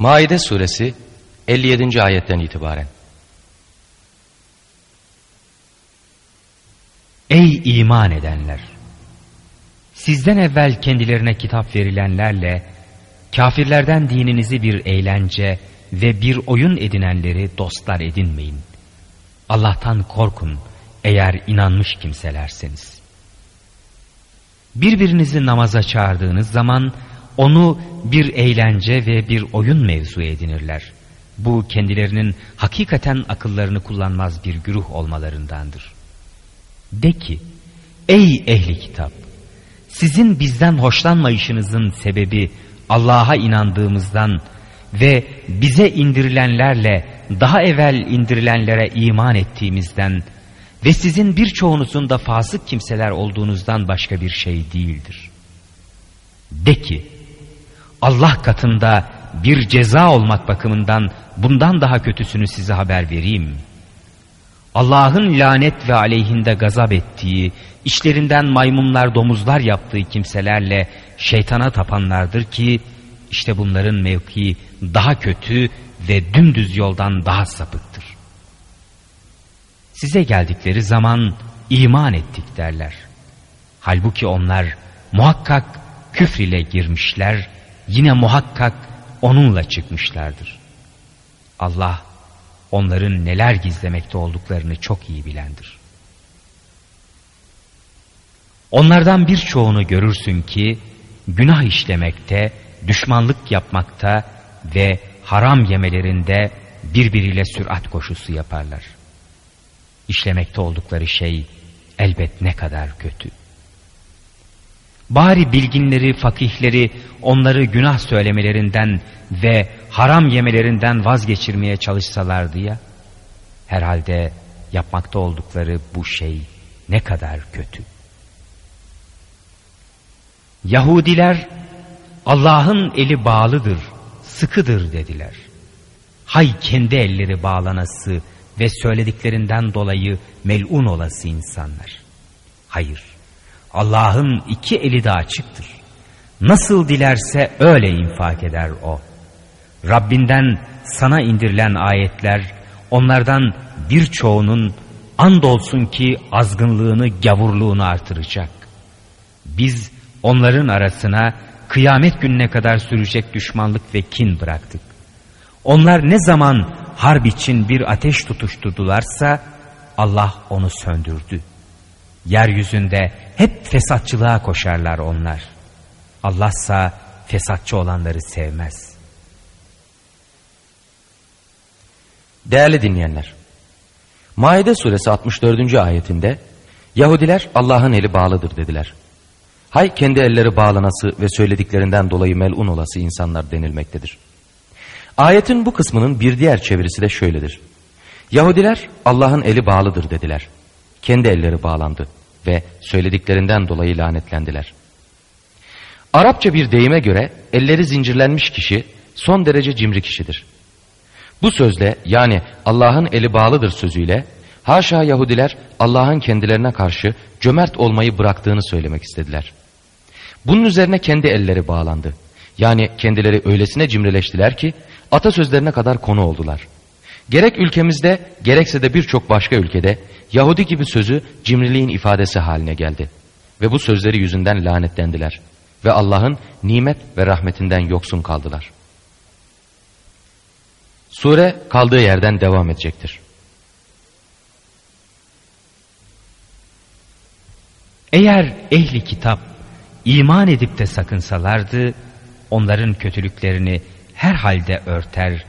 Maide suresi 57. ayetten itibaren. Ey iman edenler! Sizden evvel kendilerine kitap verilenlerle kafirlerden dininizi bir eğlence ve bir oyun edinenleri dostlar edinmeyin. Allah'tan korkun eğer inanmış kimselerseniz. Birbirinizi namaza çağırdığınız zaman onu bir eğlence ve bir oyun mevzu edinirler. Bu kendilerinin hakikaten akıllarını kullanmaz bir güruh olmalarındandır. De ki, ey ehli kitap! Sizin bizden hoşlanmayışınızın sebebi Allah'a inandığımızdan ve bize indirilenlerle daha evvel indirilenlere iman ettiğimizden ve sizin birçoğunuzun da fasık kimseler olduğunuzdan başka bir şey değildir. De ki, Allah katında bir ceza olmak bakımından bundan daha kötüsünü size haber vereyim. Allah'ın lanet ve aleyhinde gazap ettiği, işlerinden maymunlar domuzlar yaptığı kimselerle şeytana tapanlardır ki, işte bunların mevkii daha kötü ve dümdüz yoldan daha sapıktır. Size geldikleri zaman iman ettik derler. Halbuki onlar muhakkak küfr ile girmişler, yine muhakkak onunla çıkmışlardır. Allah onların neler gizlemekte olduklarını çok iyi bilendir. Onlardan birçoğunu görürsün ki günah işlemekte, düşmanlık yapmakta ve haram yemelerinde birbiriyle sürat koşusu yaparlar. İşlemekte oldukları şey elbet ne kadar kötü. Bari bilginleri, fakihleri onları günah söylemelerinden ve haram yemelerinden vazgeçirmeye çalışsalardı ya, herhalde yapmakta oldukları bu şey ne kadar kötü. Yahudiler Allah'ın eli bağlıdır, sıkıdır dediler. Hay kendi elleri bağlanası ve söylediklerinden dolayı melun olası insanlar. Hayır, Allah'ın iki eli de açıktır. Nasıl dilerse öyle infak eder o. Rabbinden sana indirilen ayetler onlardan birçoğunun andolsun ki azgınlığını, gavurluğunu artıracak. Biz onların arasına kıyamet gününe kadar sürecek düşmanlık ve kin bıraktık. Onlar ne zaman harp için bir ateş tutuşturdularsa Allah onu söndürdü. Yeryüzünde hep fesatçılığa koşarlar onlar. Allahsa fesatçı olanları sevmez. Değerli dinleyenler, Maide suresi 64. ayetinde Yahudiler Allah'ın eli bağlıdır dediler. Hay kendi elleri bağlanası ve söylediklerinden dolayı melun olası insanlar denilmektedir. Ayetin bu kısmının bir diğer çevirisi de şöyledir. Yahudiler Allah'ın eli bağlıdır dediler. Kendi elleri bağlandı ve söylediklerinden dolayı lanetlendiler. Arapça bir deyime göre elleri zincirlenmiş kişi son derece cimri kişidir. Bu sözle yani Allah'ın eli bağlıdır sözüyle haşa Yahudiler Allah'ın kendilerine karşı cömert olmayı bıraktığını söylemek istediler. Bunun üzerine kendi elleri bağlandı. Yani kendileri öylesine cimrileştiler ki atasözlerine kadar konu oldular. Gerek ülkemizde gerekse de birçok başka ülkede Yahudi gibi sözü cimriliğin ifadesi haline geldi. Ve bu sözleri yüzünden lanetlendiler. Ve Allah'ın nimet ve rahmetinden yoksun kaldılar. Sure kaldığı yerden devam edecektir. Eğer ehli kitap iman edip de sakınsalardı, onların kötülüklerini herhalde örter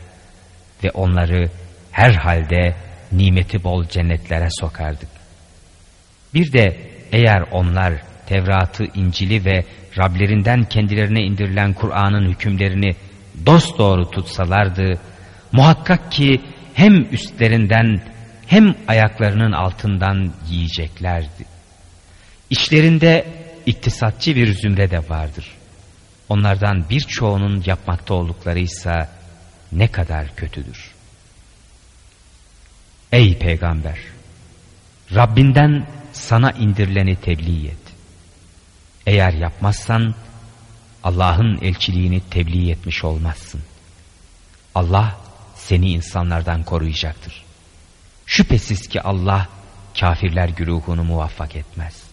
ve onları herhalde nimeti bol cennetlere sokardık. Bir de eğer onlar Tevrat'ı, İncil'i ve Rablerinden kendilerine indirilen Kur'an'ın hükümlerini dosdoğru tutsalardı, muhakkak ki hem üstlerinden hem ayaklarının altından yiyeceklerdi. İşlerinde iktisatçı bir zümre de vardır. Onlardan birçoğunun yapmakta oldukları ise ne kadar kötüdür. Ey peygamber! Rabbinden sana indirileni tebliğ et. Eğer yapmazsan Allah'ın elçiliğini tebliğ etmiş olmazsın. Allah seni insanlardan koruyacaktır. Şüphesiz ki Allah kafirler güruhunu muvaffak etmez.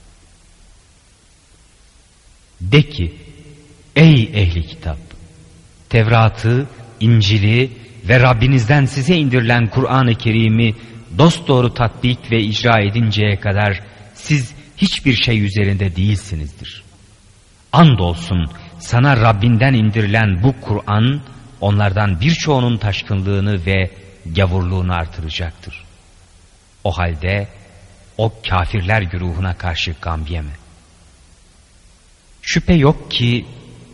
De ki ey ehli kitap Tevrat'ı, İncil'i ve Rabbinizden size indirilen Kur'an-ı Kerim'i dosdoğru tatbik ve icra edinceye kadar siz hiçbir şey üzerinde değilsinizdir. Andolsun sana Rabbinden indirilen bu Kur'an onlardan birçoğunun taşkınlığını ve gavurluğunu artıracaktır. O halde o kafirler güruhuna karşı gam. Şüphe yok ki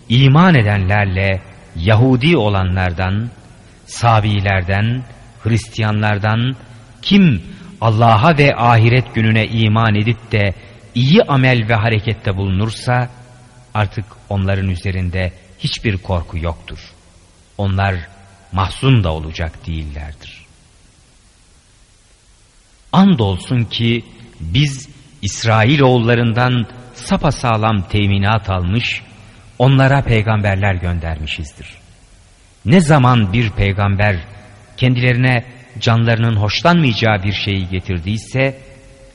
iman edenlerle Yahudi olanlardan, Sabilerden, Hristiyanlardan kim Allah'a ve ahiret gününe iman edip de iyi amel ve harekette bulunursa artık onların üzerinde hiçbir korku yoktur. Onlar mahzun da olacak değillerdir. Andolsun ki biz İsrail oğullarından sapasağlam teminat almış, onlara peygamberler göndermişizdir. Ne zaman bir peygamber kendilerine canlarının hoşlanmayacağı bir şeyi getirdiyse,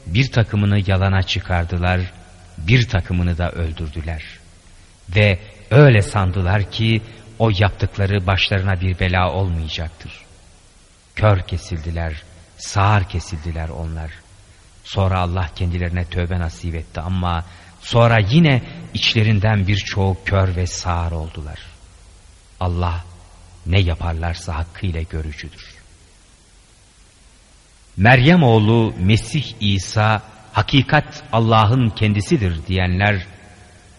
bir takımını yalana çıkardılar, bir takımını da öldürdüler. Ve öyle sandılar ki o yaptıkları başlarına bir bela olmayacaktır. Kör kesildiler, sağır kesildiler onlar. Sonra Allah kendilerine tövbe nasip etti ama sonra yine içlerinden birçoğu kör ve sağır oldular. Allah ne yaparlarsa hakkıyla görücüdür. Meryem oğlu Mesih İsa hakikat Allah'ın kendisidir diyenler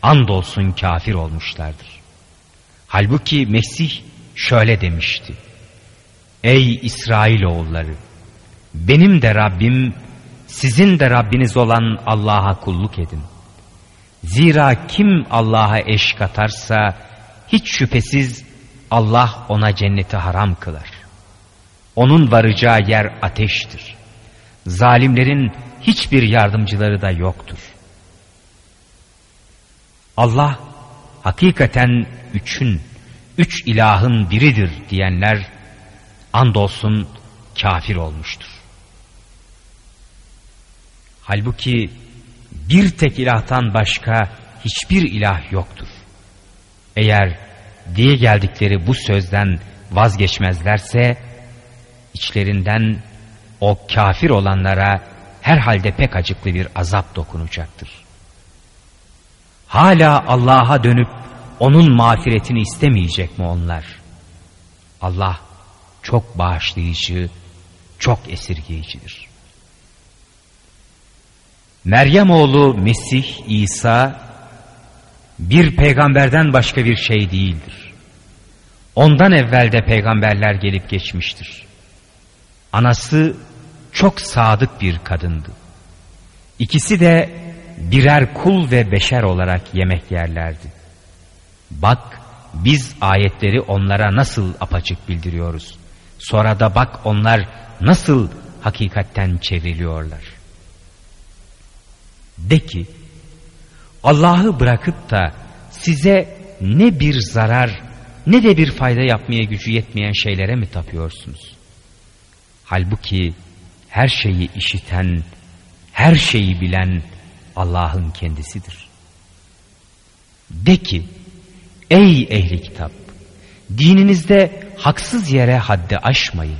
andolsun kafir olmuşlardır. Halbuki Mesih şöyle demişti. Ey İsrail oğulları benim de Rabbim sizin de Rabbiniz olan Allah'a kulluk edin. Zira kim Allah'a eş katarsa hiç şüphesiz Allah ona cenneti haram kılar. Onun varacağı yer ateştir. Zalimlerin hiçbir yardımcıları da yoktur. Allah hakikaten üçün, üç ilahın biridir diyenler andolsun kafir olmuştur. Halbuki bir tek ilahtan başka hiçbir ilah yoktur. Eğer diye geldikleri bu sözden vazgeçmezlerse içlerinden o kafir olanlara herhalde pek acıklı bir azap dokunacaktır. Hala Allah'a dönüp onun mağfiretini istemeyecek mi onlar? Allah çok bağışlayıcı, çok esirgeyicidir. Meryem oğlu Mesih İsa bir peygamberden başka bir şey değildir. Ondan evvel de peygamberler gelip geçmiştir. Anası çok sadık bir kadındı. İkisi de birer kul ve beşer olarak yemek yerlerdi. Bak biz ayetleri onlara nasıl apaçık bildiriyoruz. Sonra da bak onlar nasıl hakikatten çevriliyorlar. De ki Allah'ı bırakıp da size ne bir zarar ne de bir fayda yapmaya gücü yetmeyen şeylere mi tapıyorsunuz? Halbuki her şeyi işiten, her şeyi bilen Allah'ın kendisidir. De ki, ey ehli kitap, dininizde haksız yere haddi aşmayın.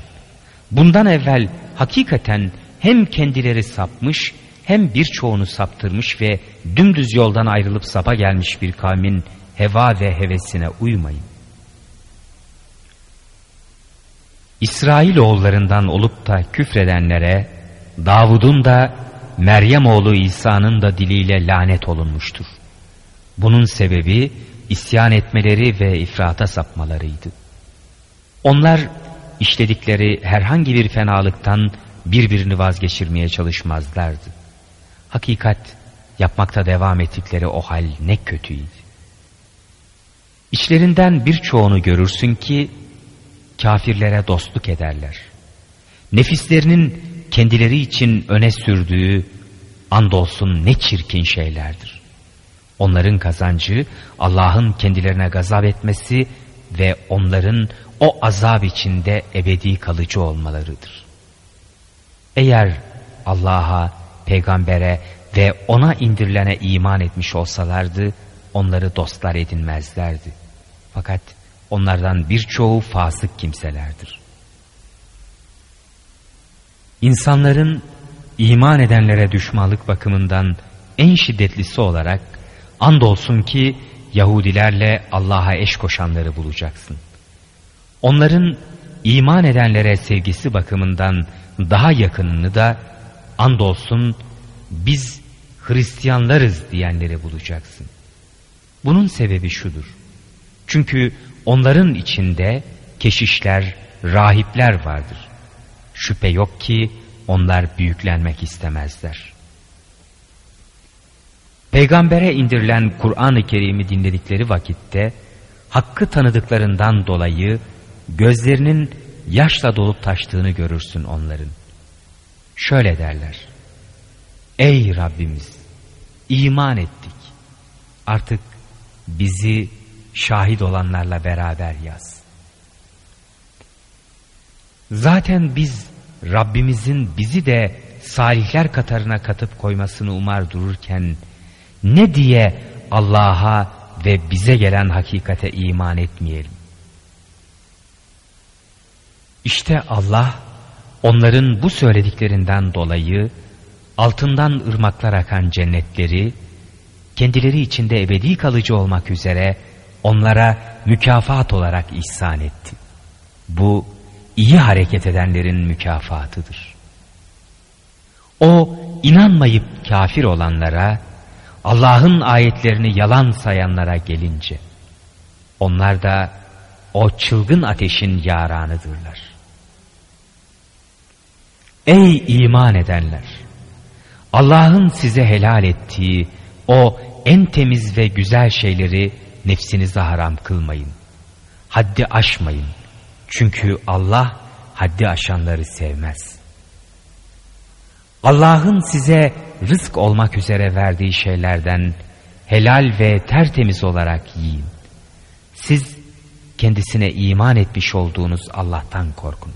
Bundan evvel hakikaten hem kendileri sapmış hem birçoğunu saptırmış ve dümdüz yoldan ayrılıp sapa gelmiş bir kavmin heva ve hevesine uymayın. İsrail oğullarından olup da küfredenlere Davud'un da Meryem oğlu İsa'nın da diliyle lanet olunmuştur. Bunun sebebi isyan etmeleri ve ifrata sapmalarıydı. Onlar işledikleri herhangi bir fenalıktan birbirini vazgeçirmeye çalışmazlardı. Hakikat yapmakta devam ettikleri o hal ne kötüydü. İçlerinden birçoğunu görürsün ki kafirlere dostluk ederler. Nefislerinin kendileri için öne sürdüğü andolsun ne çirkin şeylerdir. Onların kazancı Allah'ın kendilerine gazap etmesi ve onların o azap içinde ebedi kalıcı olmalarıdır. Eğer Allah'a, peygambere ve ona indirilene iman etmiş olsalardı onları dostlar edinmezlerdi. Fakat onlardan birçoğu fasık kimselerdir. İnsanların iman edenlere düşmanlık bakımından en şiddetlisi olarak andolsun ki Yahudilerle Allah'a eş koşanları bulacaksın. Onların iman edenlere sevgisi bakımından daha yakınını da andolsun biz Hristiyanlarız diyenleri bulacaksın. Bunun sebebi şudur. Çünkü onların içinde keşişler, rahipler vardır. Şüphe yok ki onlar büyüklenmek istemezler. Peygambere indirilen Kur'an-ı Kerim'i dinledikleri vakitte hakkı tanıdıklarından dolayı gözlerinin yaşla dolup taştığını görürsün onların. Şöyle derler. Ey Rabbimiz iman ettik. Artık bizi şahit olanlarla beraber yaz. Zaten biz Rabbimizin bizi de salihler katarına katıp koymasını umar dururken ne diye Allah'a ve bize gelen hakikate iman etmeyelim? İşte Allah onların bu söylediklerinden dolayı altından ırmaklar akan cennetleri kendileri içinde ebedi kalıcı olmak üzere onlara mükafat olarak ihsan etti. Bu iyi hareket edenlerin mükafatıdır. O inanmayıp kafir olanlara, Allah'ın ayetlerini yalan sayanlara gelince, onlar da o çılgın ateşin yaranıdırlar. Ey iman edenler! Allah'ın size helal ettiği o en temiz ve güzel şeyleri nefsinize haram kılmayın. Haddi aşmayın. Çünkü Allah haddi aşanları sevmez. Allah'ın size rızk olmak üzere verdiği şeylerden helal ve tertemiz olarak yiyin. Siz kendisine iman etmiş olduğunuz Allah'tan korkun.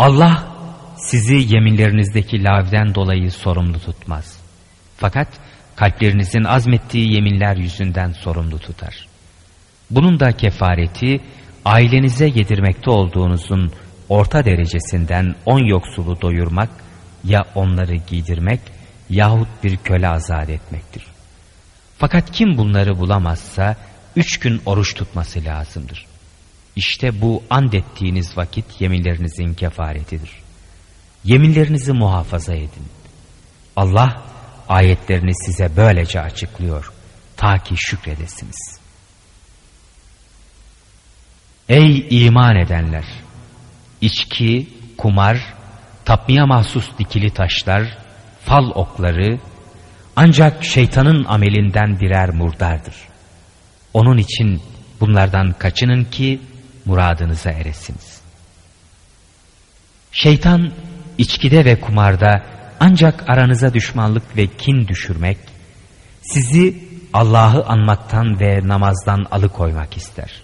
Allah sizi yeminlerinizdeki lavden dolayı sorumlu tutmaz. Fakat kalplerinizin azmettiği yeminler yüzünden sorumlu tutar. Bunun da kefareti ailenize yedirmekte olduğunuzun orta derecesinden on yoksulu doyurmak ya onları giydirmek yahut bir köle azat etmektir. Fakat kim bunları bulamazsa üç gün oruç tutması lazımdır. İşte bu and ettiğiniz vakit yeminlerinizin kefaretidir. Yeminlerinizi muhafaza edin. Allah ayetlerini size böylece açıklıyor. Ta ki şükredesiniz. Ey iman edenler! İçki, kumar, tapmaya mahsus dikili taşlar, fal okları ancak şeytanın amelinden birer murdardır. Onun için bunlardan kaçının ki muradınıza eresiniz. Şeytan içkide ve kumarda ancak aranıza düşmanlık ve kin düşürmek, sizi Allah'ı anmaktan ve namazdan alıkoymak ister.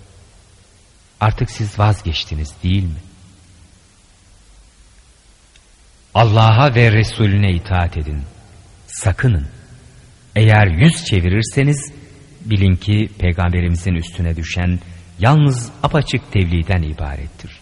Artık siz vazgeçtiniz değil mi? Allah'a ve Resulüne itaat edin. Sakının. Eğer yüz çevirirseniz bilin ki peygamberimizin üstüne düşen yalnız apaçık tevliden ibarettir.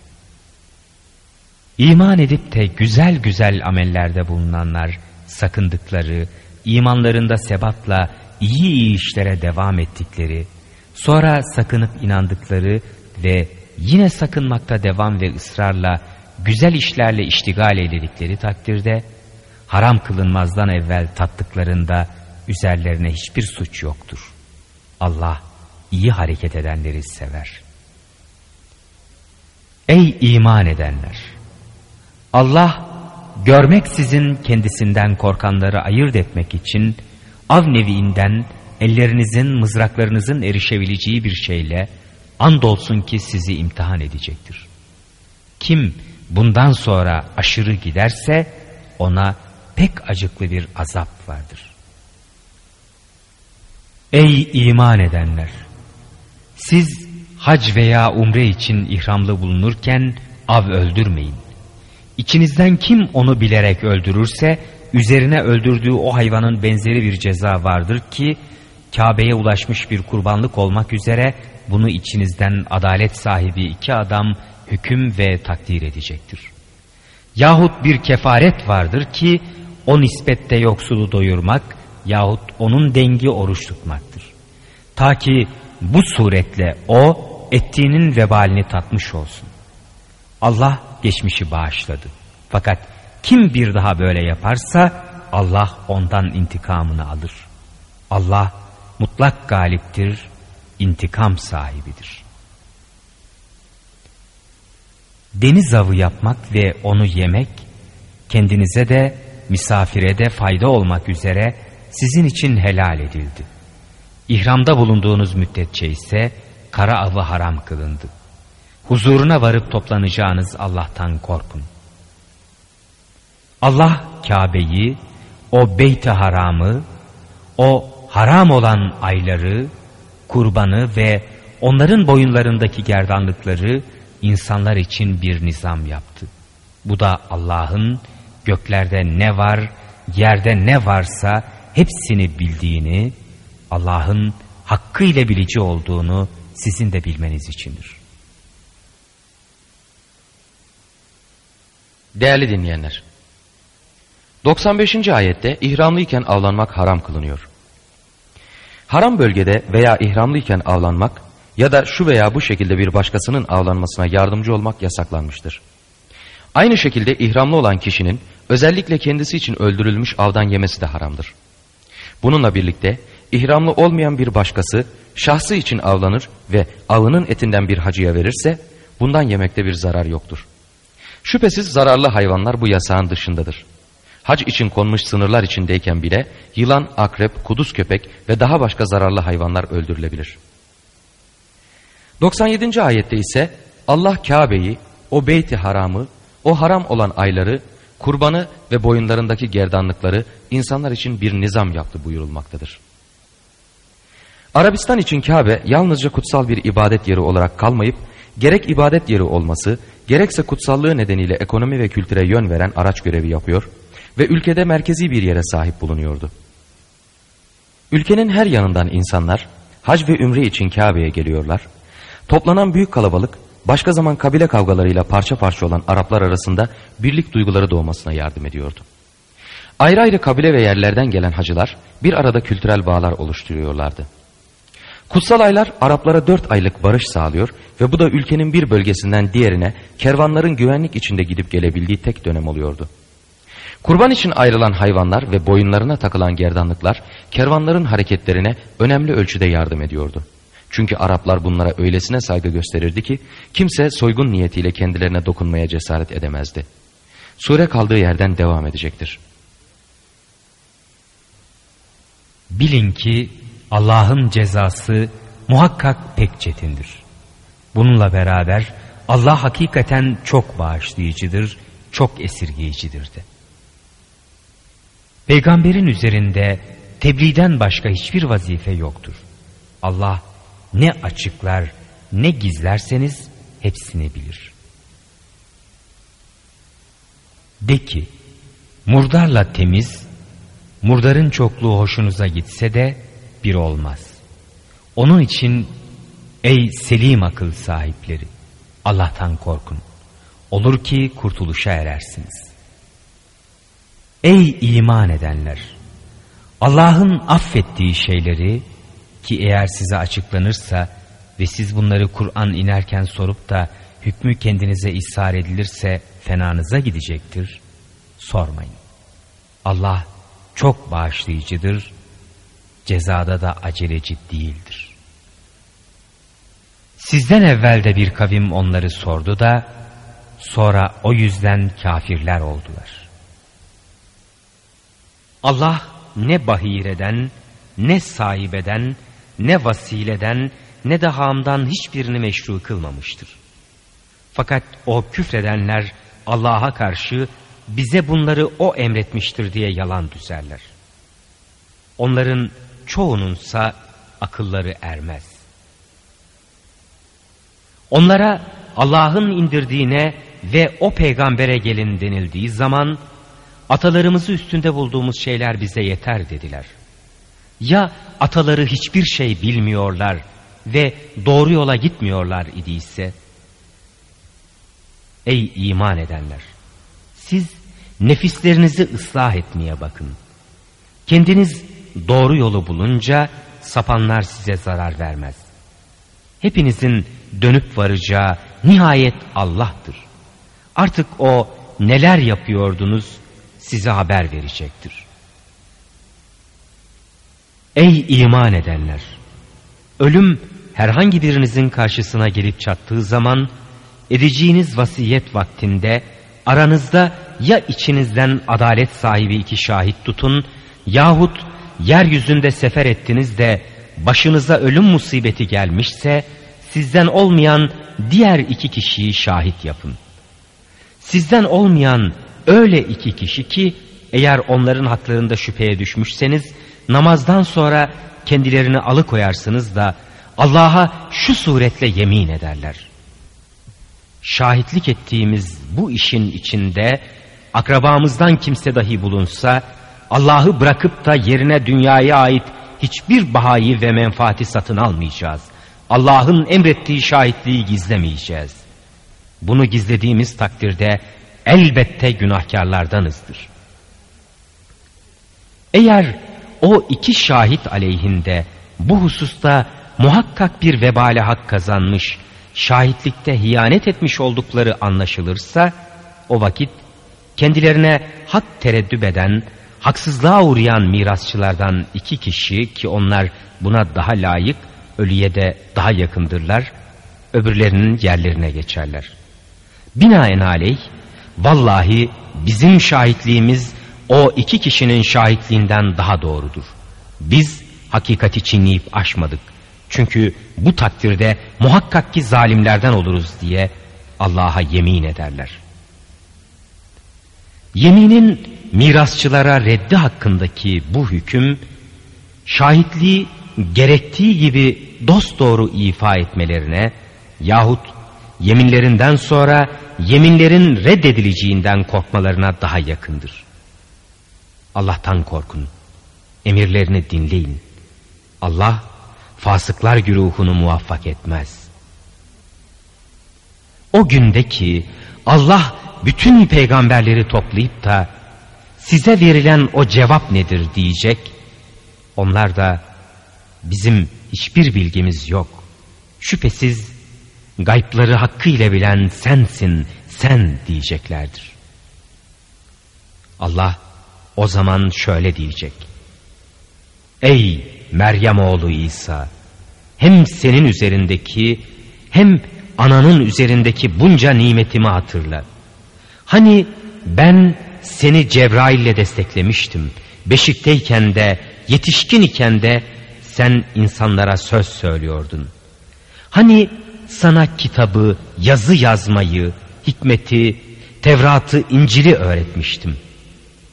İman edip de güzel güzel amellerde bulunanlar sakındıkları, imanlarında sebatla iyi iyi işlere devam ettikleri, sonra sakınıp inandıkları ve yine sakınmakta devam ve ısrarla güzel işlerle iştigal edildikleri takdirde, haram kılınmazdan evvel tattıklarında üzerlerine hiçbir suç yoktur. Allah iyi hareket edenleri sever. Ey iman edenler! Allah görmeksizin kendisinden korkanları ayırt etmek için av neviinden ellerinizin mızraklarınızın erişebileceği bir şeyle andolsun ki sizi imtihan edecektir. Kim bundan sonra aşırı giderse ona pek acıklı bir azap vardır. Ey iman edenler! Siz hac veya umre için ihramlı bulunurken av öldürmeyin. İçinizden kim onu bilerek öldürürse üzerine öldürdüğü o hayvanın benzeri bir ceza vardır ki Kabe'ye ulaşmış bir kurbanlık olmak üzere bunu içinizden adalet sahibi iki adam hüküm ve takdir edecektir. Yahut bir kefaret vardır ki o nispette yoksulu doyurmak yahut onun dengi oruç tutmaktır. Ta ki bu suretle o ettiğinin vebalini tatmış olsun. Allah geçmişi bağışladı. Fakat kim bir daha böyle yaparsa Allah ondan intikamını alır. Allah mutlak galiptir, intikam sahibidir. Deniz avı yapmak ve onu yemek, kendinize de misafire de fayda olmak üzere sizin için helal edildi. İhramda bulunduğunuz müddetçe ise kara avı haram kılındı. Huzuruna varıp toplanacağınız Allah'tan korkun. Allah Kabe'yi, o beyt haramı, o haram olan ayları, kurbanı ve onların boyunlarındaki gerdanlıkları insanlar için bir nizam yaptı. Bu da Allah'ın göklerde ne var, yerde ne varsa hepsini bildiğini, Allah'ın hakkıyla bilici olduğunu sizin de bilmeniz içindir. Değerli dinleyenler, 95. ayette ihramlıyken avlanmak haram kılınıyor. Haram bölgede veya ihramlıyken avlanmak ya da şu veya bu şekilde bir başkasının avlanmasına yardımcı olmak yasaklanmıştır. Aynı şekilde ihramlı olan kişinin özellikle kendisi için öldürülmüş avdan yemesi de haramdır. Bununla birlikte ihramlı olmayan bir başkası şahsı için avlanır ve avının etinden bir hacıya verirse bundan yemekte bir zarar yoktur. Şüphesiz zararlı hayvanlar bu yasağın dışındadır. Hac için konmuş sınırlar içindeyken bile yılan, akrep, kuduz köpek ve daha başka zararlı hayvanlar öldürülebilir. 97. ayette ise Allah Kabe'yi, o beyti haramı, o haram olan ayları, kurbanı ve boyunlarındaki gerdanlıkları insanlar için bir nizam yaptı buyurulmaktadır. Arabistan için Kabe yalnızca kutsal bir ibadet yeri olarak kalmayıp gerek ibadet yeri olması gerekse kutsallığı nedeniyle ekonomi ve kültüre yön veren araç görevi yapıyor ve ülkede merkezi bir yere sahip bulunuyordu. Ülkenin her yanından insanlar hac ve ümre için Kabe'ye geliyorlar. Toplanan büyük kalabalık başka zaman kabile kavgalarıyla parça parça olan Araplar arasında birlik duyguları doğmasına yardım ediyordu. Ayrı ayrı kabile ve yerlerden gelen hacılar bir arada kültürel bağlar oluşturuyorlardı. Kutsal aylar Araplara dört aylık barış sağlıyor ve bu da ülkenin bir bölgesinden diğerine kervanların güvenlik içinde gidip gelebildiği tek dönem oluyordu. Kurban için ayrılan hayvanlar ve boyunlarına takılan gerdanlıklar kervanların hareketlerine önemli ölçüde yardım ediyordu. Çünkü Araplar bunlara öylesine saygı gösterirdi ki kimse soygun niyetiyle kendilerine dokunmaya cesaret edemezdi. Sure kaldığı yerden devam edecektir. Bilin ki Allah'ın cezası muhakkak pek çetindir. Bununla beraber Allah hakikaten çok bağışlayıcıdır, çok esirgeyicidir de. Peygamberin üzerinde tebliğden başka hiçbir vazife yoktur. Allah ne açıklar ne gizlerseniz hepsini bilir. De ki, murdarla temiz, murdarın çokluğu hoşunuza gitse de bir olmaz. Onun için ey selim akıl sahipleri, Allah'tan korkun. Olur ki kurtuluşa erersiniz. Ey iman edenler! Allah'ın affettiği şeyleri ki eğer size açıklanırsa ve siz bunları Kur'an inerken sorup da hükmü kendinize ishar edilirse fenanıza gidecektir. Sormayın. Allah çok bağışlayıcıdır, cezada da aceleci değildir. Sizden evvelde bir kavim onları sordu da sonra o yüzden kafirler oldular. Allah ne bahireden, ne sahibeden, ne vasileden, ne de hamdan hiçbirini meşru kılmamıştır. Fakat o küfredenler Allah'a karşı bize bunları o emretmiştir diye yalan düzerler. Onların çoğununsa akılları ermez. Onlara Allah'ın indirdiğine ve o peygambere gelin denildiği zaman atalarımızı üstünde bulduğumuz şeyler bize yeter dediler. Ya ataları hiçbir şey bilmiyorlar ve doğru yola gitmiyorlar idiyse? Ey iman edenler! Siz nefislerinizi ıslah etmeye bakın. Kendiniz doğru yolu bulunca sapanlar size zarar vermez. Hepinizin dönüp varacağı nihayet Allah'tır. Artık O neler yapıyordunuz size haber verecektir. Ey iman edenler! Ölüm herhangi birinizin karşısına gelip çattığı zaman edeceğiniz vasiyet vaktinde aranızda ya içinizden adalet sahibi iki şahit tutun yahut yeryüzünde sefer ettiniz de başınıza ölüm musibeti gelmişse sizden olmayan diğer iki kişiyi şahit yapın. Sizden olmayan öyle iki kişi ki eğer onların haklarında şüpheye düşmüşseniz namazdan sonra kendilerini alıkoyarsınız da Allah'a şu suretle yemin ederler. Şahitlik ettiğimiz bu işin içinde akrabamızdan kimse dahi bulunsa Allah'ı bırakıp da yerine dünyaya ait hiçbir bahayı ve menfaati satın almayacağız. Allah'ın emrettiği şahitliği gizlemeyeceğiz. Bunu gizlediğimiz takdirde elbette günahkarlardanızdır. Eğer o iki şahit aleyhinde bu hususta muhakkak bir vebale hak kazanmış, şahitlikte hiyanet etmiş oldukları anlaşılırsa, o vakit kendilerine hak tereddüt eden, haksızlığa uğrayan mirasçılardan iki kişi ki onlar buna daha layık, ölüye de daha yakındırlar, öbürlerinin yerlerine geçerler. Binaenaleyh, vallahi bizim şahitliğimiz o iki kişinin şahitliğinden daha doğrudur. Biz hakikati çiğneyip aşmadık. Çünkü bu takdirde muhakkak ki zalimlerden oluruz diye Allah'a yemin ederler. Yeminin mirasçılara reddi hakkındaki bu hüküm, şahitliği gerektiği gibi dosdoğru ifa etmelerine yahut yeminlerinden sonra yeminlerin reddedileceğinden korkmalarına daha yakındır. Allah'tan korkun, emirlerini dinleyin. Allah fasıklar güruhunu muvaffak etmez. O gündeki Allah bütün peygamberleri toplayıp da size verilen o cevap nedir diyecek. Onlar da bizim hiçbir bilgimiz yok. Şüphesiz gaypları hakkıyla bilen sensin, sen diyeceklerdir. Allah o zaman şöyle diyecek. Ey Meryem oğlu İsa! Hem senin üzerindeki hem ananın üzerindeki bunca nimetimi hatırla. Hani ben seni Cebrail ile desteklemiştim. Beşikteyken de yetişkin iken de sen insanlara söz söylüyordun. Hani sana kitabı, yazı yazmayı, hikmeti, Tevrat'ı, İncil'i öğretmiştim.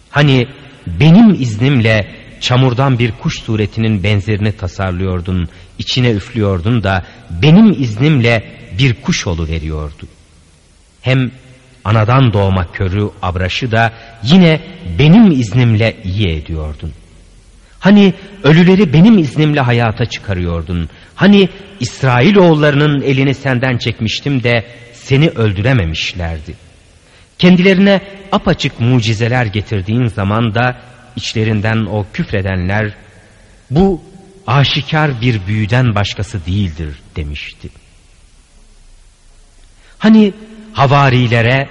Hani benim iznimle çamurdan bir kuş suretinin benzerini tasarlıyordun, içine üflüyordun da benim iznimle bir kuş olu veriyordu. Hem anadan doğma körü abraşı da yine benim iznimle iyi ediyordun. Hani ölüleri benim iznimle hayata çıkarıyordun. Hani İsrail oğullarının elini senden çekmiştim de seni öldürememişlerdi. Kendilerine apaçık mucizeler getirdiğin zaman da içlerinden o küfredenler bu aşikar bir büyüden başkası değildir demişti. Hani havarilere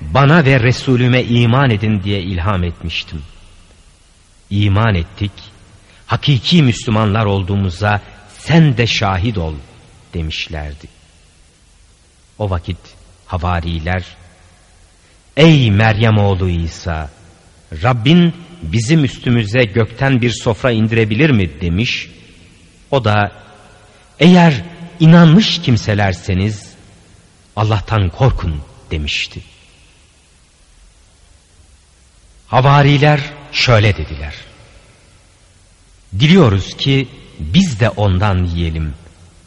bana ve Resulüme iman edin diye ilham etmiştim. İman ettik, hakiki Müslümanlar olduğumuza sen de şahit ol demişlerdi. O vakit havariler, ey Meryem oğlu İsa, Rabbin bizim üstümüze gökten bir sofra indirebilir mi demiş. O da eğer inanmış kimselerseniz Allah'tan korkun demişti. Havariler şöyle dediler. Diliyoruz ki biz de ondan yiyelim.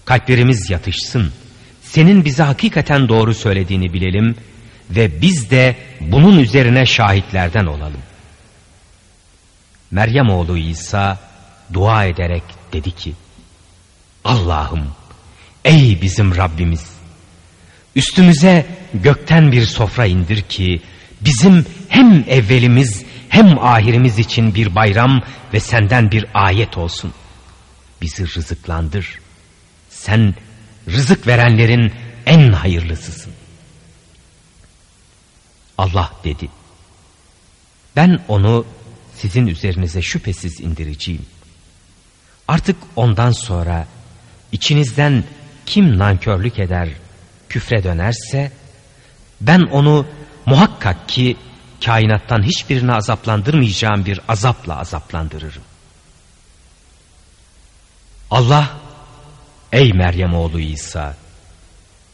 Kalplerimiz yatışsın. senin bize hakikaten doğru söylediğini bilelim ve biz de bunun üzerine şahitlerden olalım. Meryem oğlu İsa dua ederek dedi ki Allah'ım ey bizim Rabbimiz üstümüze gökten bir sofra indir ki bizim hem evvelimiz hem ahirimiz için bir bayram ve senden bir ayet olsun. Bizi rızıklandır. Sen rızık verenlerin en hayırlısısın. Allah dedi. Ben onu sizin üzerinize şüphesiz indireceğim. Artık ondan sonra içinizden kim nankörlük eder, küfre dönerse ben onu muhakkak ki kainattan hiçbirini azaplandırmayacağım bir azapla azaplandırırım. Allah ey Meryem oğlu İsa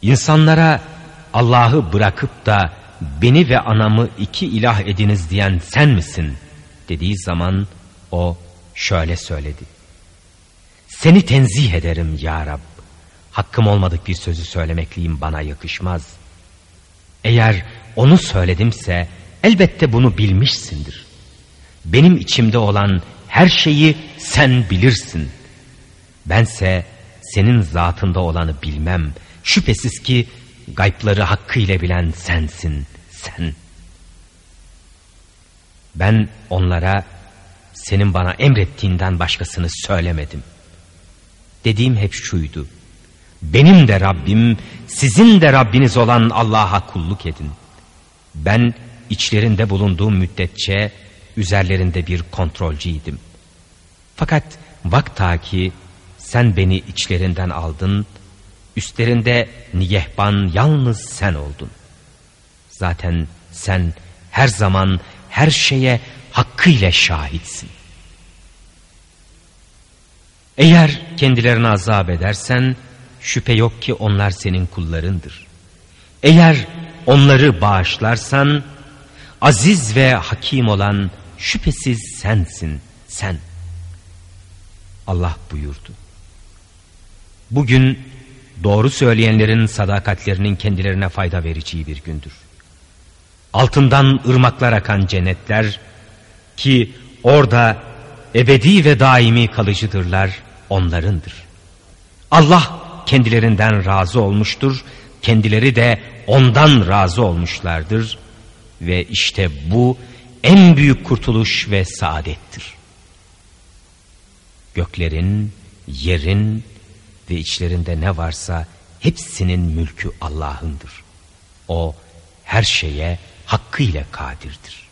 insanlara Allah'ı bırakıp da beni ve anamı iki ilah ediniz diyen sen misin? dediği zaman o şöyle söyledi. Seni tenzih ederim ya Rab. Hakkım olmadık bir sözü söylemekliyim bana yakışmaz. Eğer onu söyledimse elbette bunu bilmişsindir. Benim içimde olan her şeyi sen bilirsin. Bense senin zatında olanı bilmem. Şüphesiz ki gaypları hakkıyla bilen sensin, sen. Ben onlara senin bana emrettiğinden başkasını söylemedim. Dediğim hep şuydu. Benim de Rabbim, sizin de Rabbiniz olan Allah'a kulluk edin. Ben içlerinde bulunduğum müddetçe üzerlerinde bir kontrolciydim. Fakat vakta ki sen beni içlerinden aldın, üstlerinde niyehban yalnız sen oldun. Zaten sen her zaman her şeye hakkıyla şahitsin. Eğer kendilerine azap edersen şüphe yok ki onlar senin kullarındır. Eğer onları bağışlarsan aziz ve hakim olan şüphesiz sensin sen. Allah buyurdu. Bugün doğru söyleyenlerin sadakatlerinin kendilerine fayda vereceği bir gündür. Altından ırmaklar akan cennetler ki orada ebedi ve daimi kalıcıdırlar onlarındır. Allah kendilerinden razı olmuştur, kendileri de ondan razı olmuşlardır ve işte bu en büyük kurtuluş ve saadettir. Göklerin, yerin ve içlerinde ne varsa hepsinin mülkü Allah'ındır. O her şeye hakkıyla kadirdir.